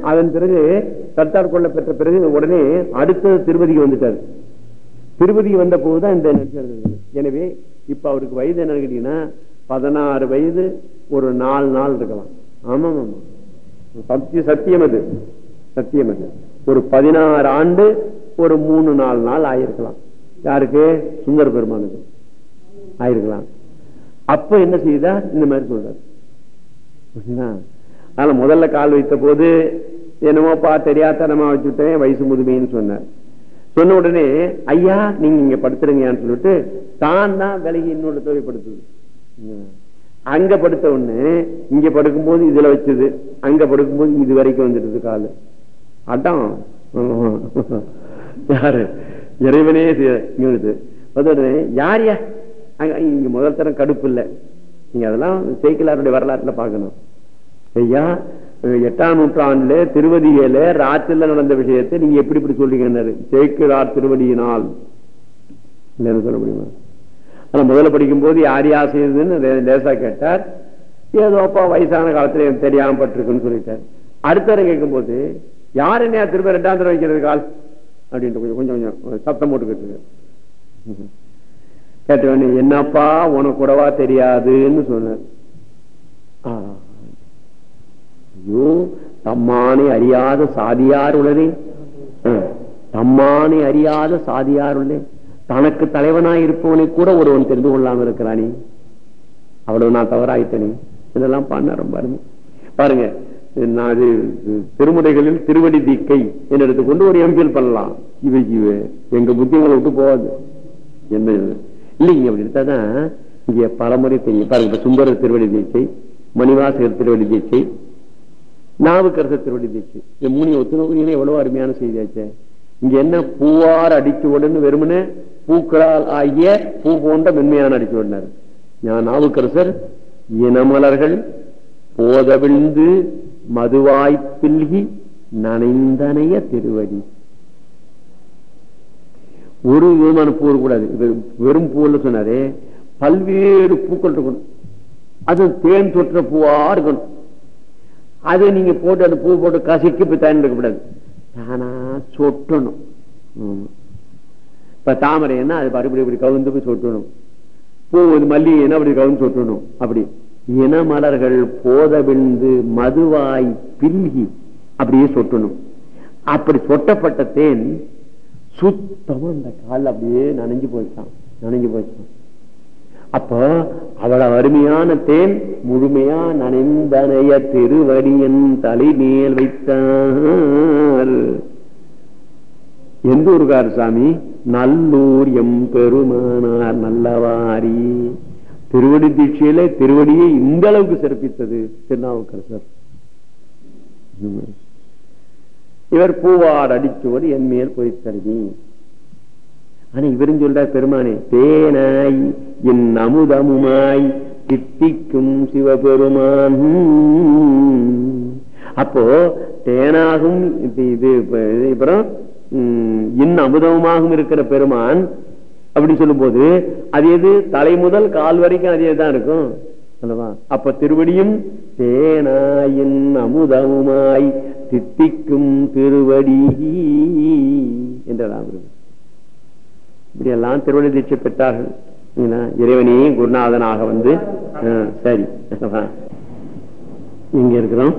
அதன் பிறகு தத்தார் கொள்ள பெற்ற பிறகு உடனே அடுத்தது திருப்பதிக்கு வந்துட்டார். திருப்பதிக்கு வந்த போதுதான் இந்த எனவே இப்ப அவருக்கு வயது என்ன கேட்டீங்கன்னா பதினாறு வயது ஒரு நாலு நாள் இருக்கலாம். ஆமா ஆமா சத்திய சத்தியம் அது. சத்தியம் அது. ஒரு பதினாறு ஆண்டு ஒரு மூணு நாலு நாள் ஆயிருக்கலாம். யாருக்கு? சுந்தர பெருமானுக்கு. ஆயிருக்கலாம். அப்ப என்ன செய்தா இந்த மாதிரி சொல்றாரு. புரியுதா? அதனால முதல்ல கால் வைத்த போது என்னமோப்பா தெரியாதனமா வச்சுட்டேன் வயசு முதுமைன்னு சொன்னார். சொன்ன உடனே ஐயா நீங்க இங்க படுத்துருங்கன்னு சொல்லிட்டு தான் தான் விலகி இன்னொரு தொகை அங்க படுத்த உடனே இங்க படுக்கும்போது இதுல வச்சது அங்க படுக்கும்போது இது வரைக்கும் வந்துடுது காலு. அதான். யாரு? இறைவனே உடனே யார் யா இங்க முதல் தரம் கடுப்பு இல்லை. நீங்க அதெல்லாம் சேக்கிலாருடைய வரலாற்றுல பார்க்கணும். ஐயா எட்டாம் நூற்றாண்டுல திருவதியில ராத்திரில நடந்த விஷயத்தை நீங்க எப்படி இப்படி சொல்றீங்கன்னாரு. சேக்கிலார் திருவடியினால். இல்லைன்னு சொல்ல முடியுமா? ஆனா முதல்ல படிக்கும் போது யார் யார் லேசா கேட்டார். ஏதோப்பா வயசான காலத்துல எனக்கு தெரியாம பட்டிருக்குன்னு சொல்லிட்டார். அடுத்த கேட்கும் போது யார் என்ன திரும்ப ரெண்டாம் தடவை வைக்கிறது கால் அப்படின்ட்டு கொஞ்சம் கொஞ்சம் கொஞ்சம் சத்தம் போட்டு கேட்டு கேட்டவனே என்னப்பா உனக்கு கூடவா தெரியாதுன்னு சொன்னார். ஆ. ஐயோ தம்மானை அறியாத சாதியார் உள்ளதே. ஆ. தம்மானை அறியாத சாதியார் உள்ளே தனக்கு தலைவனாய் இருப்பவனை கூட ஒருவன் தெரிந்து கொள்ளாமல் இருக்கிறானே. அவ்வளவு நான் தவறாயிட்டனே. இதெல்லாம் பண்ண ரொம்ப பாருங்க நான் இது திருமுறைகளில் திருவடி தீக்கை என்று எடுத்துக்கொண்டு ஒரு எம்பிஎல் பண்ணலாம். இவை இவ எங்க புத்தியங்களை விட்டு போகாது. என்ன இல்லைங்க அப்படி எடுத்தாதான் இங்க பலமுறை தெரியும். பாருங்க சுந்தர திருவடி தீட்சை மணிவாசகர் திருவடி தீட்சை நாவுக்கரசர் திருவடி தீட்சை இந்த மூணு ஒத்துணவு எவ்வளவு அருமையான செய்தியாச்சே இங்க என்ன பூவார் அடிச்சு உடனே வெறுமனே பூக்களால் ஆகிய பூ போன்ற மென்மையான அடிச்சு விடனார் நான் நாவுக்கரசர் இனமலர்கள் போதவிழ்ந்து மதுவாய்ப்பில்கி நனைந்தனைய திருவடி. ஒரு விதமான பூ கூடாது. வெறும் பூவில் சொன்னாரே. பல்வேறு பூக்கள் இருக்கணும். அது தேன் தொற்ற பூவா இருக்கணும். அது நீங்க போட்டு அந்த பூ போட்டு கசிக்கு போய் தயார் இருக்கக்கூடாது. தானா சொட்டணும். இப்ப இப்ப தாமரைன்னா அது பாரு இப்படி கவுந்து போய் சொட்டணும். பூ இது மல்லிகைன்னா அப்படி கவுந்து சொட்டணும். அப்படி. இன மலர்கள் போத விழுந்து மதுவாய் பில்கி அப்படியே சொட்டணும். அப்படி சொட்டப்பட்ட தேன் சுத்தமா அந்த கால் அப்படியே நனைஞ்சு போயிட்டான் நனைஞ்சு போயிட்டான் அப்போ அவ்வளவு அருமையான தேன் முழுமையா நனைந்தனைய தலை மேல் வைத்தார். எந்த ஊருக்கார் சாமி? நல்லூர் எம் பெருமானார் நல்லவாரி. திருவடி தீட்சையில திருவடியை இந்த அளவுக்கு சிறப்பித்தது திருநாவுக்கரசர். இவர் பூவார் அடிச்சோடு என் மேல் போய் பொய்த்தருவி ஆனா இவரும் சொல்றார் பெருமானே தேனாய் என் அமுதமுமாய் சித்திக்கும் சிவபெருமான். அப்போ தேனாகும் இது அப்புறம் உம், இன் அமுதமுமாகவும் இருக்கிற பெருமான் அப்படி சொல்லும் போது அது எது? தலை முதல் கால் வரைக்கும் அதே தான் இருக்கும் அல்லவா? அப்ப திருவடியும் தேனாயின் அமுதமுமாய் தித்திக்கும் திருவடி என்றெல்லாம் இருக்கு. இப்படி எல்லாம் திருவள்ளி தீட்சை பெற்றார்கள். என்ன, இறைவனே குருநாதனாக வந்து சரி. இங்க இருக்கிறோம்?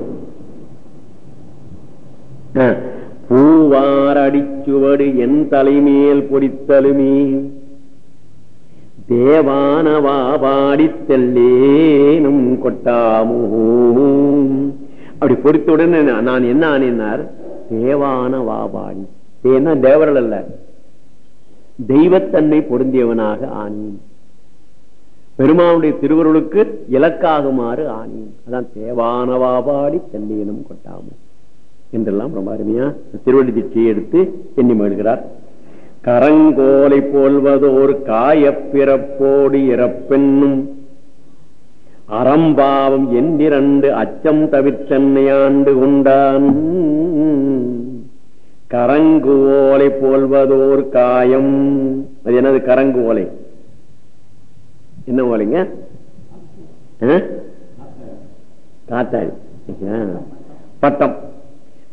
பூவார் அடிச்சுவடு என் தலைமேல் பொடித்தலுமே. தேவானவா பாடித் தெல்லேனும் கொட்டாமோ அப்படி பொறித்த உடனே நான் என்ன ஆனேன்னார்? தேவான வாபாடி ஏன்னா தேவரல் அல்ல. தெய்வத்தன்மை பொருந்தியவனாக ஆனேன் பெருமானுடைய திருவருளுக்கு இலக்காகுமாறு ஆனேன் அதான் தேவானவாபாடி தெல்லேனும் கொட்டாமல் என்றெல்லாம் ரொம்ப அருமையா திருவள்ளி தீட்சையை எடுத்து எண்ணி மகிழ்கிறார். கரங்கோலை போல்வதோர் காயப்பிறப்போடு இறப்பென்னும் அறம்பாவம் என்றிரண்டு அச்சம் தவிர்த்தன்னை ஆண்டு கொண்டான் கரங்கு ஓலை போல்வதோர் காயம். அது என்னது? கரங்கு ஓலை. என்ன ஓலைங்க? ஆ? காத்தாடி. ஆ. பட்டம்.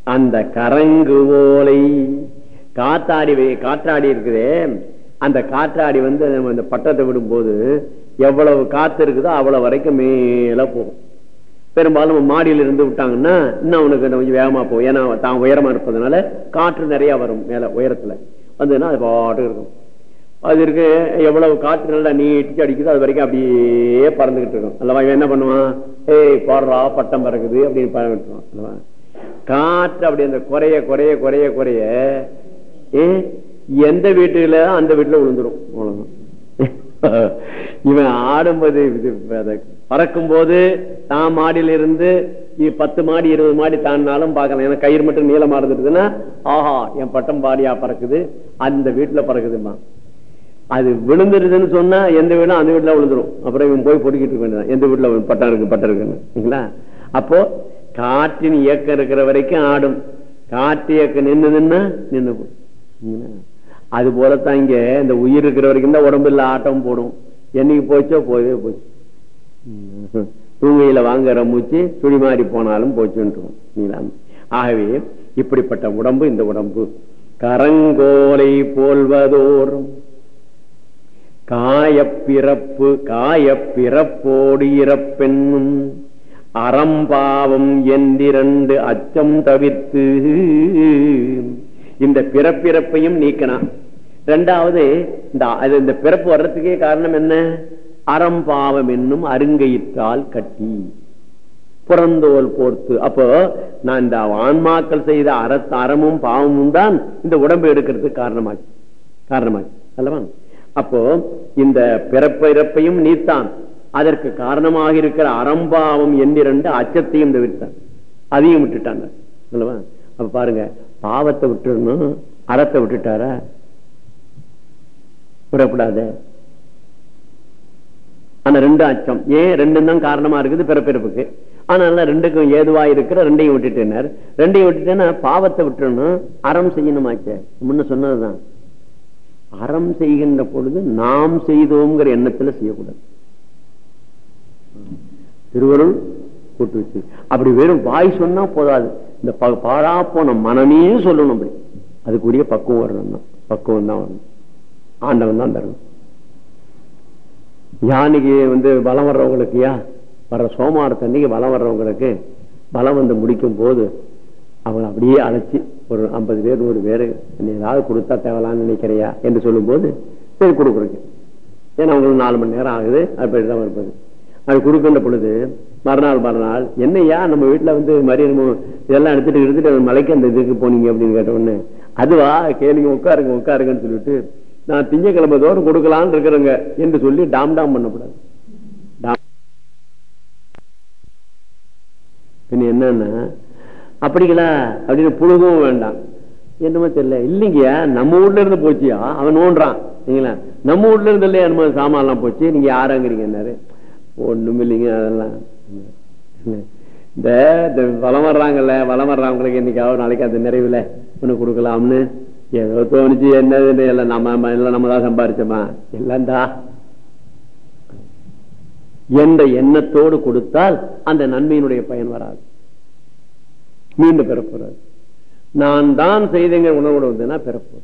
அந்த கரங்கு ஓலை காத்தாடி வை- காற்றாடி இருக்குதே. அந்த காற்றாடி வந்து நம்ம அந்த பட்டத்தை விடும்போது எவ்வளவு காத்து இருக்குதோ அவ்வளவு வரைக்கும் மேல போகும். பெரும்பாலும் மாடியில இருந்து விட்டாங்கன்னா இன்னும் அவனுக்கு கொஞ்சம் வேகமா போகும். ஏன்னா தான் உயரமா இருப்பதனால காற்று நிறைய வரும் மேல உயரத்துல. வந்ததுன்னா அது பாட்டு இருக்கும். அது இருக்கு எவ்வளவு காற்று நல்லா நீட்டிச்சு அடிக்குதோ அது வரைக்கும் அப்படியே பறந்துகிட்டு இருக்கும். அல்லவா இவன் என்ன பண்ணுவான்? ஏய் போடுறா பட்டம் பறக்குது அப்படின்னு பறந்துட்டுருவான் அல்லவா? காற்று அப்படி அந்த குறைய குறைய குறைய குறைய ஏ எந்த வீட்டுல அந்த வீட்டுல விழுந்துரும் இவன் ஆடும்போது பறக்கும் போது தான் மாடியில இருந்து பத்து மாடி இருபது மாடி தாண்டினாலும் பார்க்கலாம். ஏன்னா கயிறு மட்டும் நீளமா இருந்துட்டுதுன்னா ஆஹா என் பட்டம் பாடியா பறக்குது. அந்த வீட்டுல பறக்குதுமா. அது விழுந்துருதுன்னு சொன்னா எந்த வீடும் அந்த வீட்டுல விழுந்துரும். அப்புறம் இவன் போய் பொடிக்கிட்டு இருக்க வேண்டியதான் எந்த வீட்டுல பட்டம் இருக்கு பட்டம் இருக்குன்னு. சரிங்களா அப்போ காற்றின் இயக்கம் இருக்கிற வரைக்கும் ஆடும். காற்று இயக்கம் நின்னுதுன்னா நின்னு அது போலத்தான் இங்க இந்த உயிர் இருக்கிற வரைக்கும் தான் உடம்புல ஆட்டம் போடும். என்னைக்கு போச்சோ போயவே போச்சு. தூங்கையில வாங்குற மூச்சு சுழி மாறி போனாலும் போச்சுன்றோம் சரிங்களா? ஆகவே இப்படிப்பட்ட உடம்பு இந்த உடம்பு. கரங்கோலை போல்வதோறும். காயப்பிறப்பு காயப்பிறப்போடு இறப்பெண்ணும் அறம்பாவம் என்றிரண்டு அச்சம் தவிர்த்து. இந்த பிறப்பிறப்பையும் நீக்கணும். ரெண்டாவது இந்த அது இந்த பிறப்பு வர்றதுக்கே காரணம் என்ன? அறம்பாவம் என்னும் அருங்கயிற்றால் கட்டி. புறந்தோல் போர்த்து அப்போ நான் இந்த ஆன்மாக்கள் செய்த அற அறமும் பாவமும் தான் இந்த உடம்பு எடுக்கிறதுக்கு காரணமாச்சு காரணமாச்சு அல்லவா? அப்போ இந்த பிறப்பிறப்பையும் நீத்தான் அதற்கு காரணமாக இருக்கிற அறம்பாவம் என்றிரண்டு அச்சத்தையும் தவிர்த்தான் அதையும் விட்டுட்டாங்க. அல்லவா? அப்ப பாருங்க பாவத்தை விட்டுடணும் அறத்தை விட்டுட்டாரா? விடக்கூடாது. ஆனா ரெண்டு அச்சம். ஏன் ரெண்டும் தான் காரணமா இருக்குது பிறப்பிறப்புக்கு. ஆனால ரெண்டுக்கும் ஏதுவா இருக்கிற ரெண்டையும் விட்டுட்டேனார் ரெண்டையும் விட்டுட்டேன்னா பாவத்தை விட்டுறணும். அறம் செய்யணுமாச்சே. முன்ன சொன்னதுதான். அறம் செய்கின்ற பொழுது நாம் செய்தோங்கிற எண்ணத்துல செய்யக்கூடாது. திருவருள் கூட்டு வச்சு. அப்படி வெறும் வாய் சொன்னா போதாது. இந்த ப- பாழா போன மனமே சொல்லணும் அப்படி. அதுக்குரிய பக்குவம் வரணும் பக்குவம் தான் வரணும். ஆண்டவன் தான் தரணும். ஞானிக்கு வந்து பலம் வர்றவங்களுக்கு யா? வர்ற சோமாரத்தன்னைக்கு பலம் வர்றவங்களுக்கு பலம் வந்து முடிக்கும் போது அவங்களை அப்படியே அழைச்சி ஒரு ஐம்பது பேர் நூறு பேர் நீ ஏதாவது கொடுத்தா தேவலான்னு நினைக்கிறியா? என்று சொல்லும்போது சரி கொடுக்குறேன். ஏன்னா அவங்களுக்கு நாலு மணி நேரம் ஆகுது அப்படி தான் இருப்பது அது கொடுக்கின்ற பொழுது மறுநாள் மறுநாள் என்னையா நம்ம வீட்டில் வந்து மாதிரி நம்ம இதெல்லாம் எடுத்துட்டு எடுத்துட்டு மலைக்கு அந்த இதுக்கு போனீங்க அப்படின்னு கேட்ட உடனே அதுவா? கேளுங்க உட்காருங்க உட்காருங்கன்னு சொல்லிட்டு நான் திங்கக்கிழமை தோறும் கொடுக்கலான்னு இருக்கிறேங்க என்று சொல்லி டாம் டாம் பண்ணக்கூடாது. டாம். என்னன்னா அப்படிங்களா? அப்படின்னு புழுகவும் வேண்டாம். என்னமோ தெரியல. இல்லைங்கய்யா நம்ம ஊர்ல இருந்து போச்சியா? அவன் நோன்றான். சரிங்களா நம்ம ஊர்ல இருந்து இல்லையா? நம்ம சாமான்லாம் போச்சு. நீங்க யாராங்கிறீங்கன்னாரு ஒண்ணும் இல்லைங்க அதெல்லாம். இந்த வளம் வர்றாங்கல்ல வளம் வர்றவங்களுக்கு இன்னைக்காவது நாளைக்கு அந்த நிறைவுல. ஒண்ணு கொடுக்கலாம்னு. ஏதோ தோணுச்சு என்ன எல்லாம் நம்ம எல்லாம் நம்ம தான் சம்பாரிச்சோமா? எல்லாம் தான் என்ற எண்ணத்தோடு கொடுத்தால் அந்த நன்மையினுடைய பயன் வராது. மீண்டும் பிறப்புறாது. நான் தான் செய்தேங்க உணவோடு வந்தேன்னா பிறப்பு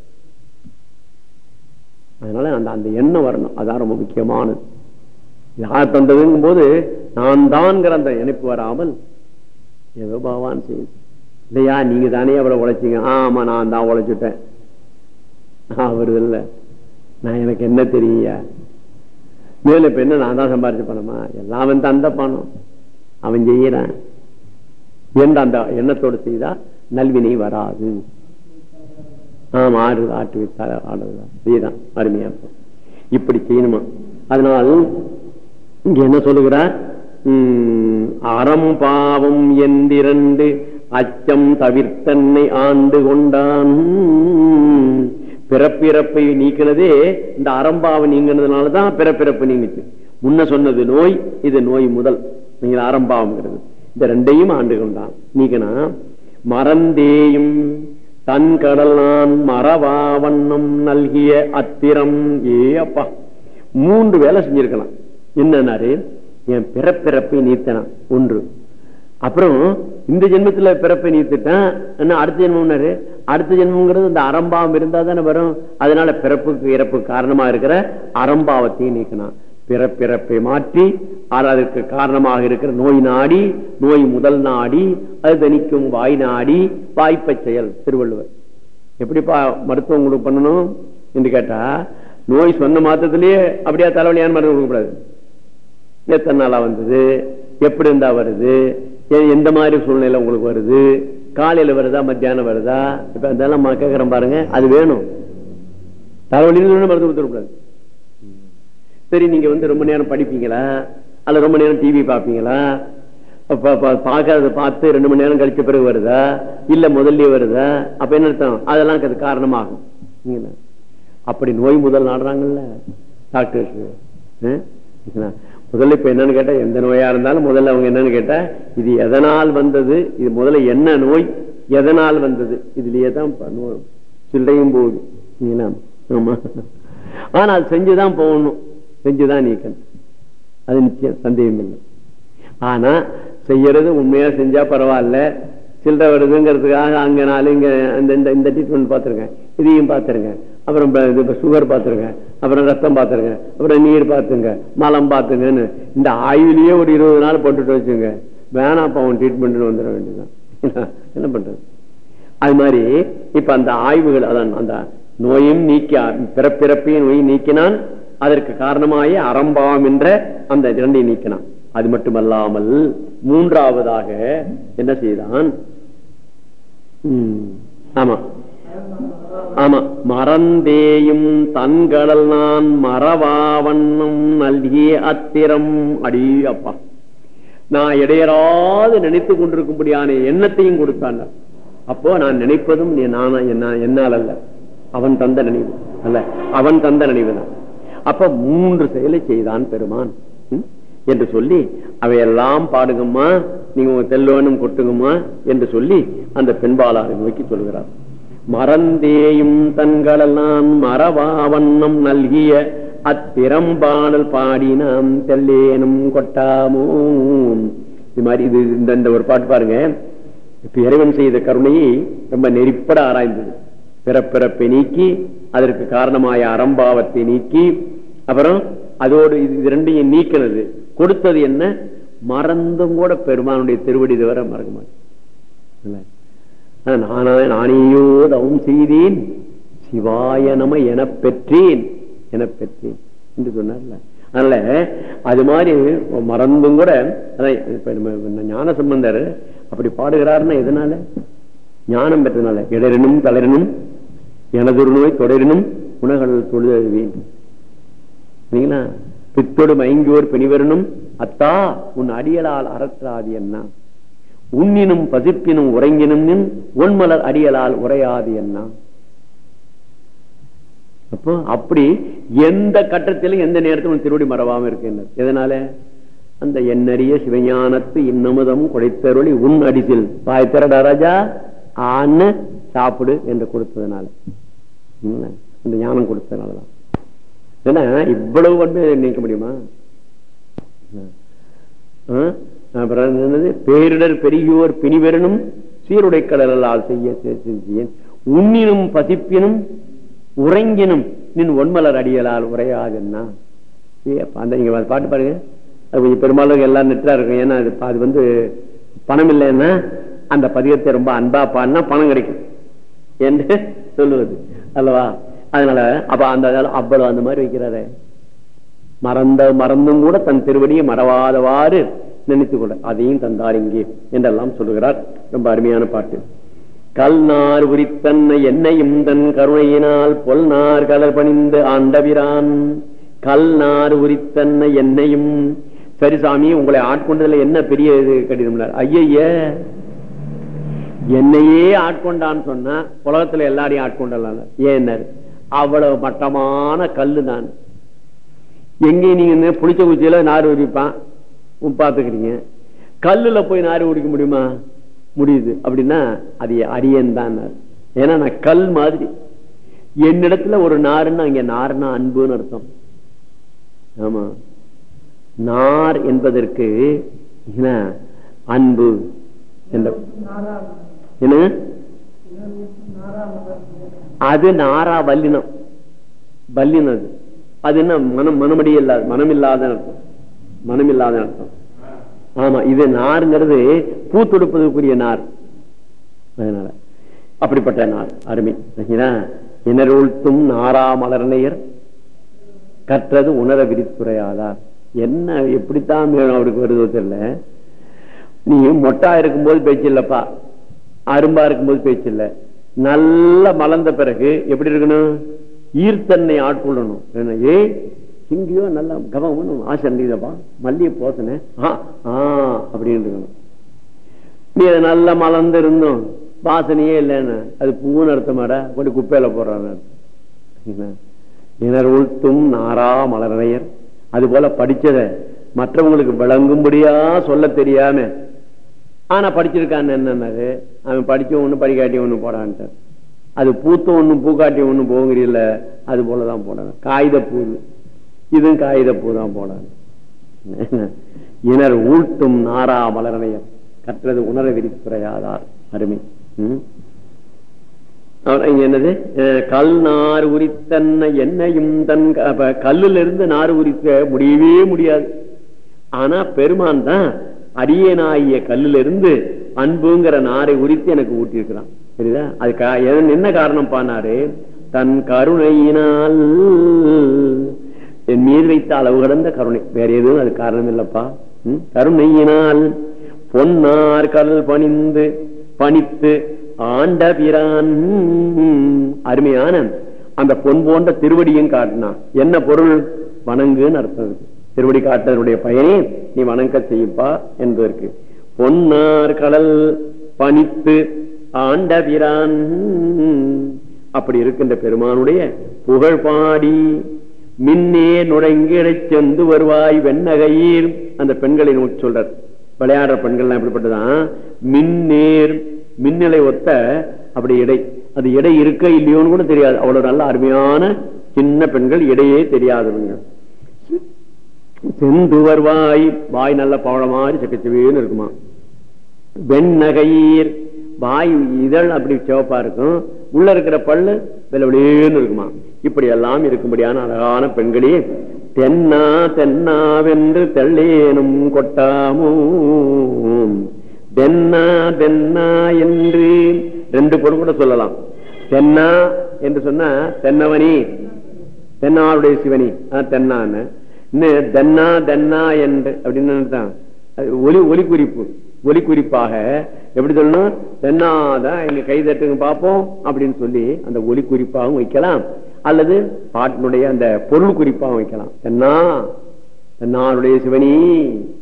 அதனால அந்த அந்த எண்ணம் வரணும். அதான் ரொம்ப முக்கியமானது. யார் தந்ததுங்கும் போது நான் தான்ங்கிற அந்த இணைப்பு வராமல் ஏதோ பகவான் செய்யுது இல்லையா? நீங்க தானே அவ்வளவு உழைச்சீங்க. ஆமா நான் தான் உழைச்சிட்டேன். அவரு இல்ல நான் எனக்கு என்ன தெரியா மேல இப்ப என்ன நான் தான் சம்பாரிச்ச பணமா? எல்லாம் அவன் தந்த பணம். அவன் செய்யறான். எந்த அந்த எண்ணத்தோடு செய்தா நல்வினை வராது. ஆமா ஆடு ஆட்டு வைத்தார் ஆடுதான் இதுதான் அருமையா இப்படி செய்யணுமா? அதனால் இங்க என்ன சொல்லுகிறார் உம், அறம் பாவம் என்றிரண்டு அச்சம் தவிர்த்தன்னை ஆண்டு கொண்டான். பிறப்பிறப்பை நீக்கினதே இந்த அறம்பாவை நீங்கினதுனாலதான் பிறப்பிறப்பு நீங்கிச்சு. முன்ன சொன்னது நோய் இது நோய் முதல். நீங்க அறம்பாவம்ங்கிறது இந்த ரெண்டையும் ஆண்டு கொண்டான் நீக்கினா மறந்தேயும் தன் கடல் நான் மறவா வண்ணம் நல்கிய அத்திரம். ஏ அப்பா. மூன்று வேலை செஞ்சிருக்கலாம். என்னன்னாரு? என் பிறப்பிறப்பை நீத்தனான் ஒன்று. அப்புறம் இந்த ஜென்மத்தில் பிறப்பை நீத்துட்டேன். என்ன அடுத்த ஜென்மம்னாரு? அடுத்த ஜென்மங்கிறது இந்த அறம்பாவம் இருந்தா தானே வரும். அதனால பிறப்புக்கு இறப்பு காரணமா இருக்கிற அறம்பாவத்தையும் நீக்கணும் பிறப்பிறப்பை மாற்றி அதற்கு காரணமாக இருக்கிற நோய் நாடி நோய் முதல் நாடி அது தணிக்கும் வாய் நாடி வாய்ப்பை செயல் திருவள்ளுவர். எப்படிப்பா மருத்துவம் உங்களுக்கு பண்ணணும் என்று கேட்டா நோய் சொன்ன மாத்தத்திலேயே அப்படியே தலைவலியான மருந்து கொடுக்கக்கூடாது? எத்தனை நாளா வந்தது? எப்படி இருந்தா வருது? எந்த மாதிரி சூழ்நிலை உங்களுக்கு வருது? காலையில வருதா மத்தியானம் வருதா? இப்ப அதெல்லாம் கேட்கறேன் பாருங்க. அது வேணும். தலைவலின்னு மருந்து கொடுத்துடக்கூடாது சரி நீங்க வந்து ரொம்ப நேரம் படிப்பீங்களா? அல்ல ரொம்ப நேரம் டிவி பாப்பீங்களா பார்க்கறத பார்த்து ரெண்டு மணி நேரம் கழிச்ச பிறகு வருதா? இல்ல முதல்ல வருதா? அப்ப என்ன அர்த்தம்? அதெல்லாம் அது காரணமாகும். அப்படி நோய் முதல் நாடுறாங்கல்ல. டாக்டர்ஸ். முதல்ல இப்ப என்னன்னு கேட்டா எந்த நோயா இருந்தாலும் முதல்ல அவங்க என்னன்னு கேட்டா இது எதனால் வந்தது? இது முதல்ல என்ன நோய்? எதனால் வந்தது? இதுலயே தான் சில்லையும் போகுது. ஆமா. ஆனா அது செஞ்சுதான் போகணும். செஞ்சுதான் நீக்கணும். அது நிச்சயம் சந்தேகம் இல்லை. ஆனா செய்யறது உண்மையா செஞ்சா பரவாயில்ல. சில்லற வருதுங்கிறதுக்காக அங்க நாலு இங்க இந்த இந்த ட்ரீட்மெண்ட் பார்த்துருக்கேன். இதையும் பார்த்துருங்க அப்புறம் சுகர் பார்த்துருங்க. அப்புறம் ரத்தம் பார்த்துருங்க. அப்புறம் நீர் பார்த்துங்க. மலம் பார்த்துங்கன்னு இந்த ஆய்வுலயே ஒரு இருபது நாள் போட்டுட்டு வச்சுங்க. வேணாப்பா அவன் ட்ரீட்மெண்ட்னு வந்துட வேண்டியதுதான். என்ன பண்ணுறது அது மாதிரி இப்ப அந்த ஆய்வுகள் அதான் அந்த நோயும் நீக்கி பிறப்பிறப்பையும் நோயும் நீக்கினான் அதற்கு காரணமாய அறம்பாம் என்ற அந்த இரண்டை நீக்கினான். அது மட்டுமல்லாமல் மூன்றாவதாக என்ன செய்தான்? ஆமா. ஆமா மறந்தேயும் தன்கடல் நான் மறவாவண்ணம் நல்கிய அத்திரம். அடி அப்பா. நான் இடையராது நினைத்து கொண்டிருக்கும்படியான எண்ணத்தையும் கொடுத்தான் அப்போ நான் நினைப்பதும் என்னால் அல்ல அவன் தந்த நினைவு அல்ல அவன் தந்த நினைவு தான். அப்ப மூன்று செயலை செய்தான் பெருமான். என்று சொல்லி அவையெல்லாம் பாடுங்கம்மா நீங்க உங்க தெல்லோனும் கொட்டுங்கம்மா என்று சொல்லி அந்த பெண்பாளரை நோக்கி சொல்கிறார். மறந்தேயும் தங்களெல்லாம் மறவாவண்ணம் நல்கிய அத்திறம்பாடல் பாடி நாம் தெல்லேனும் கொட்டாமோ. இது மாதிரி இது இந்த ஒரு பாட்டு பாருங்க. இப்ப இறைவன் செய்த கருணையை ரொம்ப நெறிப்பட ஆராய்ந்தது. பிறப்பிறப்பை நீக்கி அதற்கு காரணமாய அறம்பாவத்தை நீக்கி அப்புறம் அதோடு இது ரெண்டையும் நீக்கிறது கொடுத்தது என்ன? மறந்தும் கூட பெருமானுடைய திருவடி தவிர மறக்க மாட்டேன். நானேயோ தவம் செய்தேன். சிவாய நம என பெற்றேன். என பெற்றேன். என்று சொன்னார்ல. அதனால அது மாதிரி மறந்தும் கூட ஞான சம்பந்தர் அப்படி பாடுகிறாருன்னா எதனால? ஞானம் பெற்றதுனால. இடரினும் தளரினும் எனதொரு நோய் தொடரினும் உணகடல் தொழுதழுவேன் சரிங்களா பித்தொடு மயங்கியோர் பிணிவரனும் அத்தா உன் அடியலால் அறற்றாது என்ன உன்னினும் பசிப்பினும் உறங்கினும் ஒன்மலர் அடியலால் உரையாது என்ன அப்போ அப்படி எந்த கட்டத்திலும் எந்த நேரத்திலும் திருவடி மறவாம இருக்கு எதனால? அந்த எண்ணறிய சிவஞானத்து இன்னமுதம் குடைத்தருளி உன் அடிசில். பாய் திரடா ராஜா ஆன்னு சாப்பிடு என்று கொடுத்ததுனால. இந்த ஞானம் கொடுத்ததுனாலதான் ஏன்னா இவ்வளவு வந்து நீக்க முடியுமா? பேரிடர் பெருகியோர் பிணிவெறனும் சீருடை கடலால் செய்ய உண்ணினும் பசிப்பினும் உறங்கினும் நின் ஒன்மலர் அடியலால் உரையாதுன்னா? அந்த நீங்க பாட்டு பாருங்க அது கொஞ்சம் பெரும்பாலும் எல்லாம் நெற்றா இருக்கும். ஏன்னா அது அது வந்து பணம் இல்லைன்னா அந்த பதிகத்தை ரொம்ப அன்பா பாடினா பணம் கிடைக்கும். என்று சொல்லுவது. அல்லவா? அதனால அப்ப அந்த அவ்வளவு அந்த மாதிரி வைக்கிறாரு. மறந்த மறந்தும் கூட தன் திருவடியை மறவாதவாறு நினைத்துக் கொள்ள அதையும் தந்தார் இங்கே என்றெல்லாம் சொல்லுகிறார். ரொம்ப அருமையான பாட்டு. கல்நார் உரித்தன்னை என்னையும் தன் கருணையினால் பொல்நார் கலர் பணிந்து ஆண்டவிரான் கல்நார் உரித்தன்னை என்னையும் சரி சாமி உங்களை ஆட்கொண்டதுல என்ன பெரிய இது கடிதம் ஐய என்னையே ஆட்கொண்டான்னு சொன்னா உலகத்துல எல்லாரையும் ஆட்கொண்டலாம் ஏன் அவ்வளவு மட்டமான கல்லு நான் எங்கேயும் நீங்க புளிச்ச குச்சியில நார் உரிப்பான். பாத்துக்கிறீங்க கல்லுல போய் நார் குடிக்க முடியுமா? முடியுது. அப்படின்னா அது அரியன் தான் ஏன்னா நான் கல் மாதிரி. என்னிடத்துல ஒரு நாருன்னா இங்க நாருன்னா அன்புன்னு அர்த்தம். ஆமா. நார் என்பதற்கு அன்பு என்ற என்ன? அது நாரா வல்லினம். வல்லினம் அது. அது என்ன? மனம் மனமடி இல்லாத மனம் இல்லாத அர்த்தம். மனம் இல்லாத அர்த்தம். ஆமா இது நாருங்கிறது பூ தொடுப்பதற்குரிய நார். அதனால அப்படிப்பட்ட நார். அருமை. இனருழ்த்தும் நாரா மலர்ணையர் கற்றது உணர விரித்துறையாதார். என்ன எப்படித்தான் அவருக்கு வருதோ தெரியல. நீ மொட்டா இருக்கும்போது பேச்சு இல்லப்பா. அரும்பா இருக்கும்போது பேச்சு இல்ல. நல்ல மலர்ந்த பிறகு எப்படி இருக்கணும்? ஈர்த்தன்னை ஆட்கொள்ளணும். ஏ இங்கேயோ நல்லா கவனம் ஆசை இருந்ததுப்பா. மல்லிகை போசனே அப்படின்னு இருக்கணும். நீ அதை நல்லா மலர்ந்து இருந்தோம் வாசனையே இல்லைன்னு. அது பூன்னு அர்த்தமாடா கொண்டு குப்பையில போடுறாங்க இனர் நாரா மலரையர் அது போல படிச்சத மற்றவங்களுக்கு விளங்கும்படியா சொல்ல தெரியாம ஆனா படிச்சிருக்கான்னு என்னன்னாரு? அவன் படிச்ச ஒண்ணு படிக்காட்டி ஒண்ணு போடான்ட்டு அது பூத்த ஒண்ணும் பூக்காட்டி ஒண்ணும் போகிறீல்ல அது போலதான் போடணும். காகித பூ இதுவும் காகித பூதான் போனான். இனர் ஊழ்த்தும் நாரா மலரணையர் கற்றது உணர விரித்துறையாதார் அருமை. என்னது? கல் நார் உரித்தன்ன என்னையும் தன் கல்லுல இருந்து நார் உரிக்க முடியவே முடியாது. ஆனா பெருமான் தான் அரியனாகிய கல்லுல இருந்து அன்புங்கிற நாரை உரித்து எனக்கு ஊட்டியிருக்கிறான். சரிதா அது என்ன காரணம் பானாரு? தன் கருணையினால் என் மீது வைத்த அளவு கடந்த கருணை. வேற எதுவும் அது காரணம் இல்லப்பா. கருணையினால் பொன்னார் கடல் பணிந்து பணித்து ஆண்ட பிரான் அருமையான அந்த பொன் போன்ற திருவடியும் காட்டினான் என்ன பொருள்? வணங்குன்னு அர்த்தம் திருவடி காட்டுறதுடைய பயனே நீ வணங்க செய்யப்பா என்பதற்கு. பொன்னார் கடல் பணித்து ஆண்ட பிரான் அப்படி இருக்கின்ற பெருமானுடைய புகழ் பாடி மின்னே நுழைங்கிடை சென்று வருவாய் வெண்ணகையீர். அந்த பெண்களை நோக்கி சொல்றார். விளையாடுற பெண்கள்லாம் எப்படிப்பட்டதான் மின்னேர் மின்னலை ஒத்த அப்படி இடை அது இடை இருக்க இல்லையோன்னு கூட தெரியாது. அவ்வளவு நல்ல அருமையான சின்ன பெண்கள் இடையே தெரியாதவங்க. சென்று வருவாய் வாய் நல்ல பவள மாதிரி சக்கச்சவேன்னு இருக்குமா. வெண்ணகையீர் வாய் இதழ் அப்படி சிவப்பா இருக்கும். உள்ள இருக்கிற பல்லு விளவிலேன்னு இருக்குமா? இப்படி எல்லாம் இருக்கும்படியான அழகான பெண்களே தென்னா தென்னாவென்று தெள்ளேனும் கொட்டாமோ? தென்னா தென்னா என்று ரெண்டு பொருள் கூட சொல்லலாம். தென்னா என்று சொன்னா தென்னவனி தென்னாளுடைய சிவனி. தென்னான்னு. தென்னா தென்னா என்று அப்படின்னு ஒலி ஒலி குறிப்பு ஒலி குறிப்பாக எப்படி சொல்லணும்? தென்னாதான் எங்க கை தட்டுங்க பார்ப்போம் அப்படின்னு சொல்லி அந்த ஒலி குறிப்பாகவும் வைக்கலாம். அல்லது பாட்டினுடைய அந்த பொருள் குறிப்பாகவும் வைக்கலாம். தென்னா தென்னாருடைய சிவனி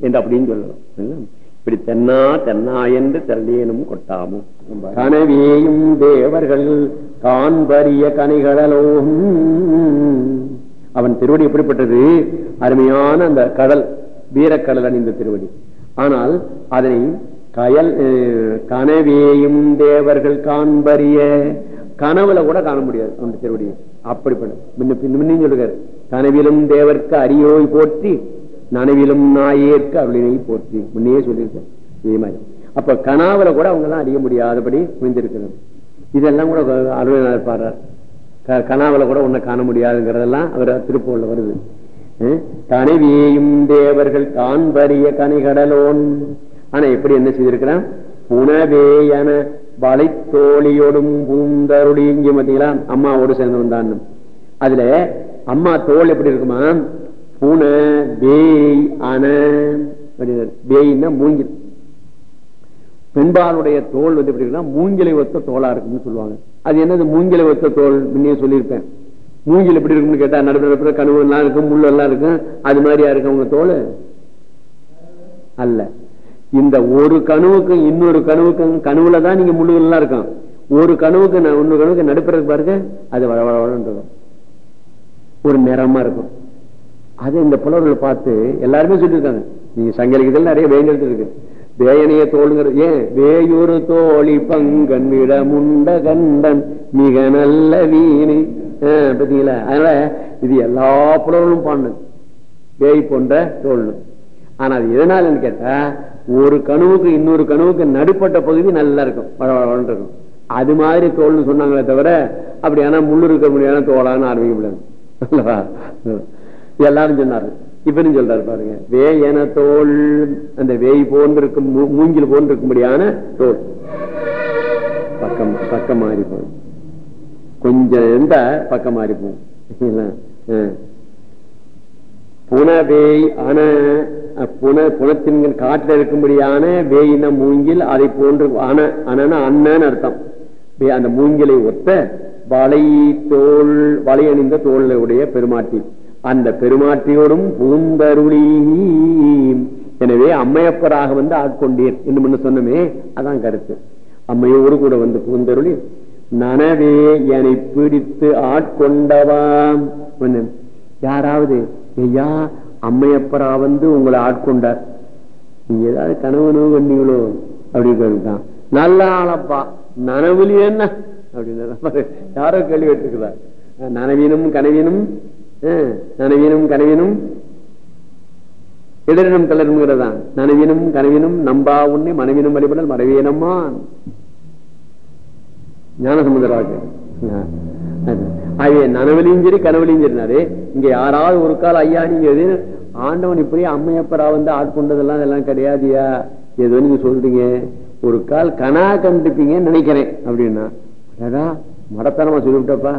என்று அப்படின்னு சொல்லலாம். இப்படி தென்னா தென்னா என்று தெல்லேனும் கொட்டாமும் கனவேயும் தேவர்கள் காண்பரிய கனிகளோம் அவன் திருவடி எப்படிப்பட்டது? அருமையான அந்த கடல் வீரக்கடல் அணிந்த திருவடி. ஆனால் அதனை கயல் கனவேயும் தேவர்கள் காண்பறிய. கனவுல கூட காண முடியாது அந்த திருவடி அப்படிப்பட்ட சொல்லுகிறார். கனவிலும் தேவர்க்கு அரியோய் போற்றி நனவிலும் நாயேற்கு அருளினை போற்றி. முன்னே சொல்லியிருக்க இதே மாதிரி. அப்ப கனாவில கூட அவங்க எல்லாம் அறிய முடியாதபடி புரிந்திருக்கிறது இதெல்லாம் கூட அலுவலர் பாடுறார் கனாவில கூட உன்னை காண முடியாதுங்கிறதெல்லாம் அவர் திருப்பூர்ல வருது. கனவியையும் தேவர்கள் காண்பரிய கனிகடலோன். ஆனா எப்படி என்ன செய்திருக்கிறான்? புனவேயன வலைத்தோழியோடும் பூந்தருளி. இங்கே பார்த்தீங்களா? அம்மாவோடு சேர்ந்து வந்தான். அதுல அம்மா தோல் எப்படி இருக்குமா? புன பேய் அன பேய்னா மூங்கில். பெண்பாலுடைய தோல் வந்து எப்படி இருக்குன்னா மூங்கிலை ஒத்த தோலா இருக்குன்னு சொல்லுவாங்க. அது என்னது? மூங்கிலை ஒத்த தோல் முன்னே சொல்லியிருப்பேன். மூஞ்சில் எப்படி இருக்கும்னு கேட்டா நடுப்புற கனவு எல்லாம் இருக்கும் முள்ளு எல்லாம் இருக்கும். அது மாதிரியா இருக்கு உங்க தோல் அல்ல. இந்த ஒரு கனவுக்கும் இன்னொரு கனவுக்கும் கனவுல தான் நீங்க முள்ளுகள் எல்லாம் இருக்கும். ஒரு கனவுக்கு இன்னொரு கனவுக்கு நடுப்புறது பாருங்க அது வளவளன்னு ஒரு நிறமா இருக்கும். அதை இந்த புலவர்கள் பார்த்து எல்லாருமே சொல்லியிருக்காங்க. நீங்க சங்கலிக்கத்தில் நிறைய வேண்டியது இருக்கு வேயனைய தோளுங்கிறது ஏன்? வேயூர் தோழி பங்கன் விட முண்ட கண்டன் மிக நல்ல வீணை பாத்தீங்களா அதனால இது எல்லா புலவர்களும் பாடினது வேய் போன்ற தோல்னு ஆனா அது எதனாலன்னு கேட்டா ஒரு கனவுக்கு இன்னொரு கனவுக்கு நடுப்பட்ட பகுதி நல்லா இருக்கும். வளவளன்னு இருக்கும். அது மாதிரி தோல்னு சொன்னாங்களே தவிர அப்படி ஆனா முள்ளு இருக்க முடியாத தோலான்னு ஆரம்பிக்க முடியாது. எல்லாரும் சொன்னாரு இப்பயும் சொல்றாரு பாருங்க. வேயன தோல் அந்த வேய் போன்றிருக்கும் மூ- மூங்கில் போன்றிருக்கும்படியான தோல். பக்கம் பக்கம் மாறி போகும் கொஞ்சம் இருந்தா பக்கம் மாறி போகும். புனவேய் அன புன புனத்தின் காட்டில் இருக்கும்படியான வேயின மூங்கில் அதை போன்று அன அனன அண்ணன் அர்த்தம். அந்த மூங்கிலை ஒத்த வளை தோல் வளை அணிந்த தோளுடைய பெருமாட்டி. அந்த பெருமாட்டியோடும் பூந்தருளி எனவே அம்மையப்பராக வந்து ஆட்கொண்டீர். என்று முன்ன சொன்னமே அதான் கருத்து. அம்மையோடு கூட வந்து பூந்தருளி நனவே என்னை பிடித்து ஆட்கொண்டவாம். ஒண்ணு. யாராவது ஐயா அம்மையப்பரா வந்து உங்களை ஆட்கொண்டார். நீங்க ஏதாவது கனவு நோவு கண்ணீங்களோ அப்படின்னு தான் நல்ல ஆளப்பா. நனவுலயே என்ன? அப்படின்னு யாரோ கேள்வி கேட்டுக்கிறார் நனவீனும் கனவீனும் நனவீனும் கனவீனும் இடரினும் தளருங்கிறதா நனவினும் கனவினும் நம்பா உன்னை மனைவினும் வழிபடல் மறவேனம்மா ஞானசமுதராக அது நனவிலையும் சரி கனவுலையும் சரினாரு இங்க யாராவது ஒரு கால் ஐயா நீங்க ஆண்டவன் இப்படி அம்மையப்பரா வந்து ஆட்கொண்டதெல்லாம் இதெல்லாம் கிடையாதியா? ஏதோ நீங்க சொல்றீங்க. ஒரு கால் கனா கண்டுப்பீங்கன்னு நினைக்கிறேன். அப்படின்னா அடடா மடத்தனமா சொல்லிவிட்டப்பா.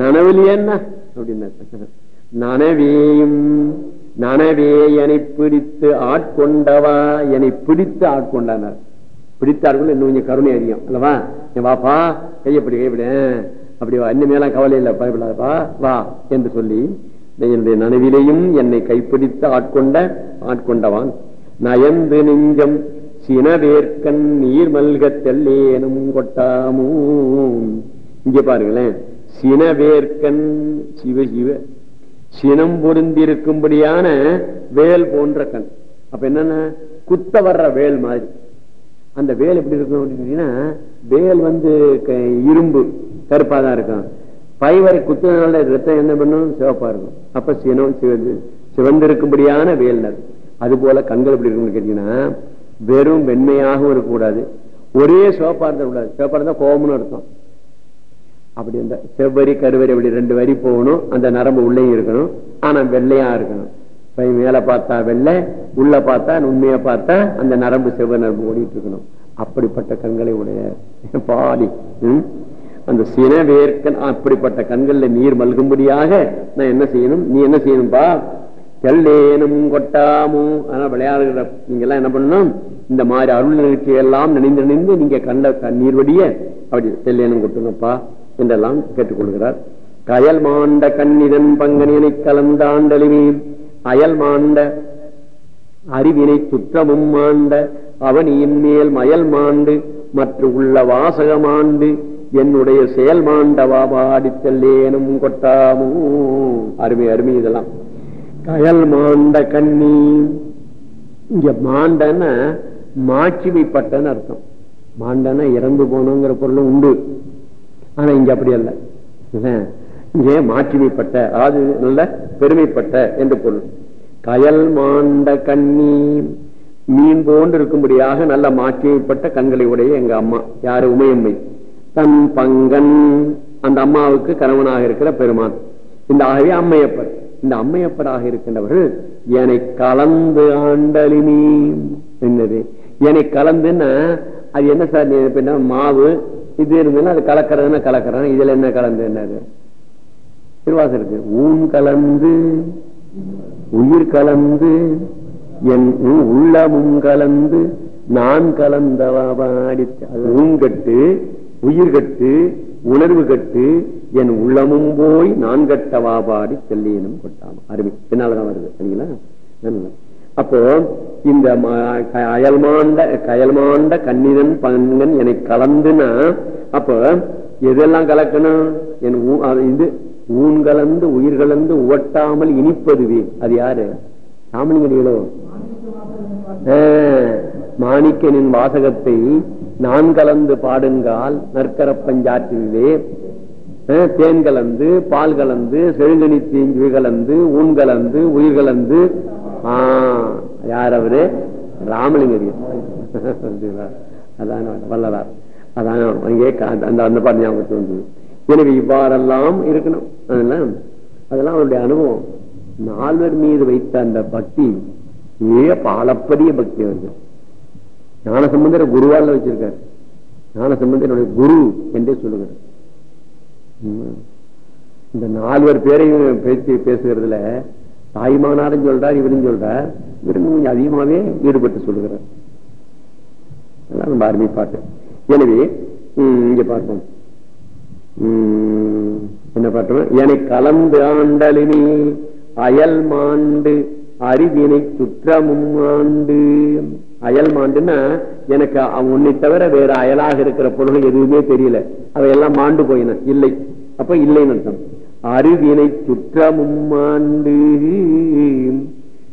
நனவிலி என்ன? அப்படின்னா நனவேயும் நனவே என்னை பிடித்து ஆட்கொண்டவா? என்னை பிடித்து ஆட்கொண்டானார். பிடித்தார்கள் இன்னும் கொஞ்சம் கருணை அதிகம். அல்லவா? என் வாப்பா கையப்படி கைப்பிடு அப்படி வா. இன்னும் மேலாம் கவலை இல்லை பயப்படாதப்பா. வா என்று சொல்லி என்னுடைய நனவிலையும் என்னை கைப்பிடித்து ஆட்கொண்ட ஆட்கொண்டவான். நயந்து நெஞ்சம் சினவேற்கண் நீர் மல்க தெல்லேனும் கொட்டாமும் இங்க பாருங்களேன். சினவேற்கண் சிவ சிவ. சினம் பொருந்திருக்கும்படியான வேல் போன்ற கண். அப்ப என்னன்னா? குத்த வர்ற வேல் மாதிரி. அந்த வேல் எப்படி இருக்கும் அப்படின்னு கேட்டீங்கன்னா, வேல் வந்து க- இரும்பு கருப்பா தான் இருக்கும். பைவரை குத்துனால ரத்தம் என்ன பண்ணும்? சிவப்பா இருக்கும். அப்ப சினம் சிவந்து சிவந்திருக்கும்படியான வேல்னர் அது. போல கண்கள் எப்படி இருக்கும்னு கேட்டீங்கன்னா வெறும் வெண்மையாகவும் இருக்கக்கூடாது. ஒரே சிவப்பா இருந்தா கூடாது சிவப்பா இருந்தா கோபம்னு அர்த்தம். அப்படி அந்த செவ்வரி கருவரி அப்படி ரெண்டு வரி போகணும். அந்த நரம்பு உள்ளேயும் இருக்கணும். ஆனா வெள்ளையா இருக்கணும். மேல பார்த்தா வெள்ளை உள்ள பார்த்தா உண்மையை பார்த்தா அந்த நரம்பு செவ்வ நரம்பு ஓடிட்டு இருக்கணும். அப்படிப்பட்ட கண்களை உடைய பாடி அந்த சினவேற்கன் அப்படிப்பட்ட கண்கள்ல நீர் மல்கும்படியாக நான் என்ன செய்யணும்? நீ என்ன செய்யணும்பா? தெல்லேனும் கொட்டாமும் ஆனா விளையாடுகிற நீங்க எல்லாம் என்ன பண்ணணும்? இந்த மாதிரி அருள் நிகழ்ச்சி எல்லாம் நினைந்து நினைந்து நீங்க கண்ட நீர் வடிய அப்படி தெல்லேனும் கொட்டுங்கப்பா என்றெல்லாம் கேட்டுக்கொள்கிறார். கயல் மாண்ட கண்ணிதன் பங்கனியனை கலந்தாண்டலிமீன் அயல் மாண்ட அறிவினை சுற்றமும் மாண்ட அவனியின் மேல் மயல் மாண்டு மற்ற உள்ள வாசகமாண்டு என்னுடைய செயல் மாண்டவா பாடித்தல்லேனும் கொட்டாமோ? அருமை அருமை இதெல்லாம். கயல் மாண்ட கண்ணி. இங்க மாண்டன மாட்சிமைப்பட்டன்னு அர்த்தம். மாண்டன இறந்து போனோங்கிற பொருளும் உண்டு. ஆனா இங்க அப்படி அல்ல. இங்கே மாட்சிமைப்பட்ட அதாவது நல்ல பெருமைப்பட்ட என்று பொருள். கயல் மாண்ட கண்ணி மீன் போன்று இருக்கும்படியாக நல்ல மாட்சிமைப்பட்ட கண்களை உடைய எங்க அம்மா யாரு? உமையம்மை. தன் பங்கன் அந்த அம்மாவுக்கு கணவனாக இருக்கிற பெருமான். இந்த ஆகவே அம்மையப்பர். இந்த அம்மையப்பராக இருக்கின்றவர்கள் என்னை கலந்து ஆண்டலினி என்னது? என்னை கலந்துன்னா அது என்ன சார் என்ன மாவு? இது இருந்ததுன்னா அது கலக்கிறதுன்னா கலக்கிறேன் இதுல என்ன கலந்து என்னது? திருவாசம் இருக்கு. ஊன் கலந்து உயிர் கலந்து என் உள்ளமும் கலந்து நான் கலந்தவாடி ஊன் கட்டு உயிர் கட்டு உணர்வு கட்டு என் உள்ளமும் போய் நான் கட்டவா பாடி செல்லியனும் கொட்டாம் அருமை. பின்னால்தான் வருது. சரிங்களா? அப்போ இந்த ம- அயல்மாண்ட கயல்மாண்ட கண்ணிதன் பங்கன் என்னை கலந்துன்னா அப்போ எதெல்லாம் கலக்கணும் என் இது ஊன் கலந்து உயிர் கலந்து உவட்டாமல் இனிப்பதுவே. அது யாரு? ராமலிங்கடிகளோ மாணிக்கனின் வாசகத்தை நான் கலந்து பாடுங்கால் நற்கரப்பஞ்சாற்றிலே தேன் கலந்து பால் கலந்து செழுங்கனி தீஞ்சு கலந்து ஊன் கலந்து உயிர் கலந்து. ஆஹ், யார் அவரு? ராமலிங்கடிகள் அதான் வல்லலார் அதான் அங்கே அந்த அந்த பாட்டு ஞாபகத்து வந்தது. எனவே இவ்வாறெல்லாம் இருக்கணும். அதெல்லாம் அதெல்லாம் அவருடைய அனுபவம். நால்வர் மீது வைத்த அந்த பக்தி ஏ பாலப்பரிய பக்தி வந்து ஞான சம்பந்தர குருவால வச்சிருக்காரு. ஞான சம்பந்தனுடைய குரு என்றே சொல்லுகிறார். இந்த நால்வர் பேரையும் பேசி பேசுகிறதுல தாய்மானாரும் சொல்றார் இவரும் சொல்றார். இவரும் கொஞ்சம் அதிகமாவே ஈடுபட்டு சொல்லுகிறார். நம்ம அருமை பாட்டு. எனவே இங்க பார்ப்போம். என்ன பார்த்தோம் என்னை கலந்து ஆண்டலினி அயல் மாண்டு அறிவினை சுற்றமும் ஆண்டு. அயல் மாண்டுன்னா எனக்கு உன்னை தவிர வேற அயலாக இருக்கிற பொருள் எதுவுமே தெரியல. அவையெல்லாம் மாண்டு போயின. இல்லை. அப்ப இல்லைன்னு அர்த்தம். அறிவினை சுற்றமும் ஆண்டு.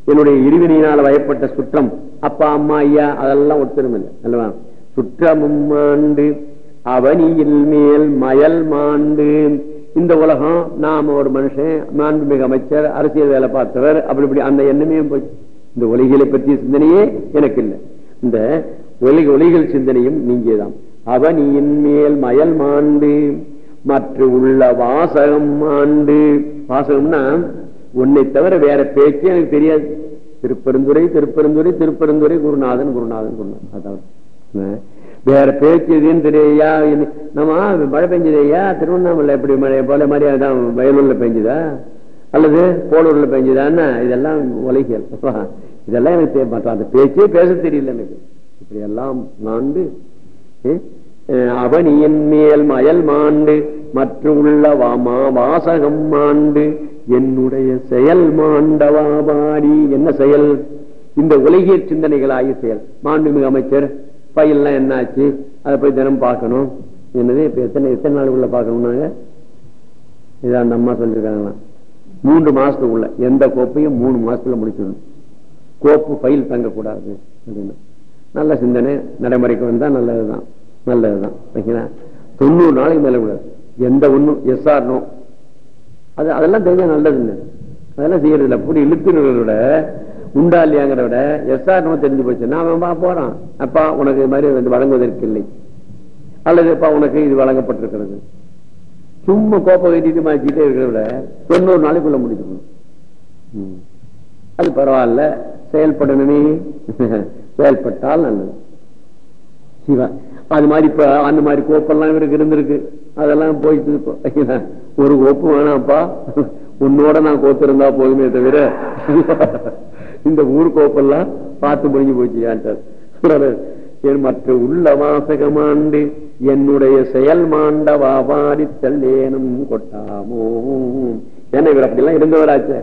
என்னுடைய இருவினையினால் வயப்பட்ட சுற்றம். அப்பா அம்மா ஐயா அதெல்லாம் ஒத்தரும் இல்லை அல்லவா? சுற்றமும் ஆண்டு. அவனியில் மேல் மயல் மாண்டு. இந்த உலகம் நாம ஒரு மனுஷன் மாண்புமிகு அமைச்சர் அரசியல் வேலை பார்த்தவர் அப்படி இப்படி அந்த எண்ணமே போச்சு. இந்த ஒலிகளை பற்றிய சிந்தனையே எனக்கு இல்லை. இந்த ஒலி ஒலிகள் சிந்தனையும் நீங்கேதான் அவனியின் மேல் மயல் மாண்டு மற்ற உள்ள வாசகம் ஆண்டு வாசகம்னா உன்னை தவிர வேற பேச்சு எனக்கு தெரியாது. திருப்பெருந்துரை திருப்பெருந்துரை திருப்பெருந்துரை குருநாதன் குருநாதன் குருநாதன். அதான். வேற பேச்சு எதுன்னு தெரியா நம்ம மழை பெஞ்சதையா? திருவண்ணாமலை எப்படி மழை போல மாதிரி அதான் வயலூர்ல பெஞ்சுதா? அல்லது போலூர்ல பெஞ்சுதான்னா இதெல்லாம் உலகியல். இதெல்லாம் எனக்கு மற்ற அந்த பேச்சே பேச தெரியல எனக்கு. இப்படி எல்லாம் மாண்டு அவனியின் மேல் மயல் மாண்டு மற்றும் உள்ள வாமா வாசகம் மாண்டு என்னுடைய செயல் மாண்டவாபாடி என்ன செயல்? இந்த உலகிய சிந்தனைகளாகிய செயல். மாண்புமிகு அமைச்சர் பையெல்லாம் என்ன ஆச்சு அதை போய் தினம் பார்க்கணும். என்னது இப்ப எத்தனை எத்தனை நாளுக்குள்ள பார்க்கணும்னாங்க? இதான் அந்த அம்மா சொல்லிருக்காங்களாம் மூன்று மாசத்துக்குள்ள எந்த கோப்பையும் மூணு மாசத்துல முடிச்சிடணும். கோப்பு பயில் தங்கக்கூடாது அப்படின்னு. நல்ல சிந்தனை நடைமுறைக்கு வந்தா நல்லதுதான். நல்லதுதான் ஓகேங்களா? தொண்ணூறு நாளைக்கு மேல கூடாது எந்த ஒண்ணும் எஸ் ஆர்னோ அது அதெல்லாம் தெரிஞ்சா நல்லதுங்க அதெல்லாம் செய்யறது இல்லை அப்படி இழுத்துறத உண்டா இல்லையாங்கிறத விட எஸ் நம்ம தெரிஞ்சு போச்சுன்னா அவன் போறான். அப்பா உனக்கு இது மாதிரி வந்து வழங்குவதற்கு இல்லை. அல்லது அப்பா உனக்கு இது வழங்கப்பட்டிருக்கிறது. சும்மா கோப்பை கட்டிட்டு மாச்சிட்டே இருக்கிறத விட தொண்ணூறு நாளைக்குள்ள முடிச்சுக்கணும் அது பரவாயில்ல. செயல்படணுமே. செயல்பட்டால் நல்லது. அது மாதிரி இப்ப அந்த மாதிரி கோப்பெல்லாம் இவருக்கு இருந்திருக்கு. அதெல்லாம் போயிட்டு ஒரு கோப்பு வேணாம்ப்பா. உன்னோட நான் கோத்து இருந்தா போதுமே தவிர. இந்த ஊர் கோப்பெல்லாம் பார்த்து முடிஞ்சு போச்சு மற்ற உள்ள வாசகமாண்டு என்னுடைய செயல் மாண்ட வாபாடி தள்ளேனும் கொட்டாமோ? ஏன்னா இவர் அப்படிலாம் இருந்தவராச்சே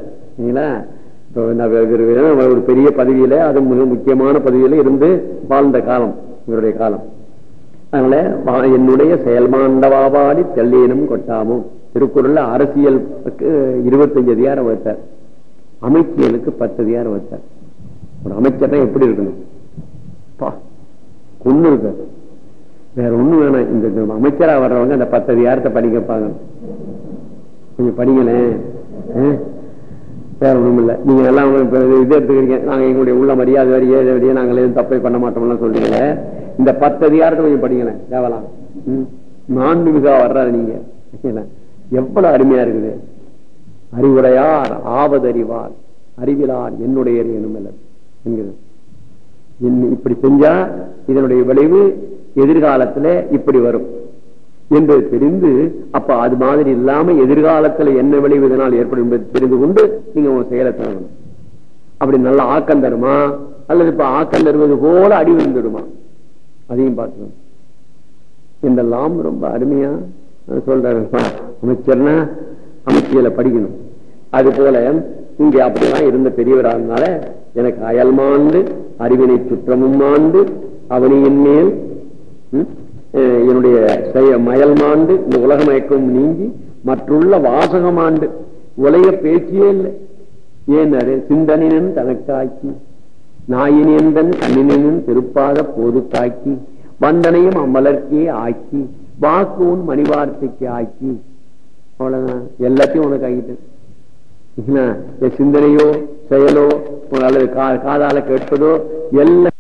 ஒரு பெரிய பதவியில அது மிக முக்கியமான பதவியில இருந்து வாழ்ந்த காலம் இவருடைய காலம். அதனால என்னுடைய செயல்மாண்டவாபாடி தெல்லேனும் கொட்டாமோ? திருக்குறள்ல அரசியலுக்கு இருபத்தஞ்சு அதிகாரம் வைத்தார் அமைச்சியலுக்கு பத்து அதிகாரம் வைத்தார் ஒரு அமைச்சர் எப்படி இருக்கணும்? கொண்டு இருக்க வேற ஒண்ணும் வேணாம். இந்த அமைச்சரா வர்றவங்க அந்த பத்து அதிகாரத்தை படிக்கப்பாங்க கொஞ்சம் படிக்கல வேற ஒண்ணும் இல்லை. நீங்க எல்லாம் இது எடுத்துக்கிறீங்க. நாங்க எங்களுடைய உள்ள மரியாதை வரையே வரையே நாங்கள் எதுவும் தப்பை பண்ண மாட்டோம்லாம் சொல்றீங்க. இந்த பத்து அதிகாரத்தை கொஞ்சம் படிக்கல தேவலாம். நான்கு மிக வர்றாரு நீங்க. எவ்வளவு அருமையா இருக்குது. அறிவுரையார் ஆவதறிவார். அறிவிலார் என்னுடைய என்கிறது. இப்படி செஞ்சா இதனுடைய விளைவு எதிர்காலத்துல இப்படி வரும். என்பது தெரிந்து அப்ப அது மாதிரி இல்லாம எதிர்காலத்துல என்ன விளைவு இதனால் ஏற்படும் என்பது தெரிந்து கொண்டு நீங்க உங்க செயலை தரணும் அப்படி நல்ல ஆக்கம் தருமா? அல்லது இப்ப ஆக்கம் தருவது போல அடி விழுந்துடுமா? அதையும் பார்க்கணும். இதெல்லாம் ரொம்ப அருமையா சொல்றாரு. அமைச்சர்னா அமைச்சியலை படிக்கணும். அது போல இங்க அப்படிலாம் இருந்த பெரியவரானால எனக்கு அயல்மாண்டு அறிவினை சுற்றமும் ஆண்டு அவனியின் மேல் என்னுடைய செய்ய மயல்மாண்டு இந்த உலக மயக்கம் நீங்கி மற்றுள்ள வாசகமாண்டு உலக பேச்சியே இல்லை. ஏன்னாரு சிந்தனினன் தனக்காக்கி நாயினேந்தன் கண்ணினன் திருப்பாத போது காக்கி வந்தனையும் அம்மலர்க்கே ஆக்கி வாக்கு உன் மணிவார்த்தைக்கு ஆக்கி. அவ்வளவுதான். எல்லாத்தையும் உனக்கு ஆகிட்டேன் சிந்தனையோ செயலோ அல்லது காதால கேட்பதோ எல்லாம்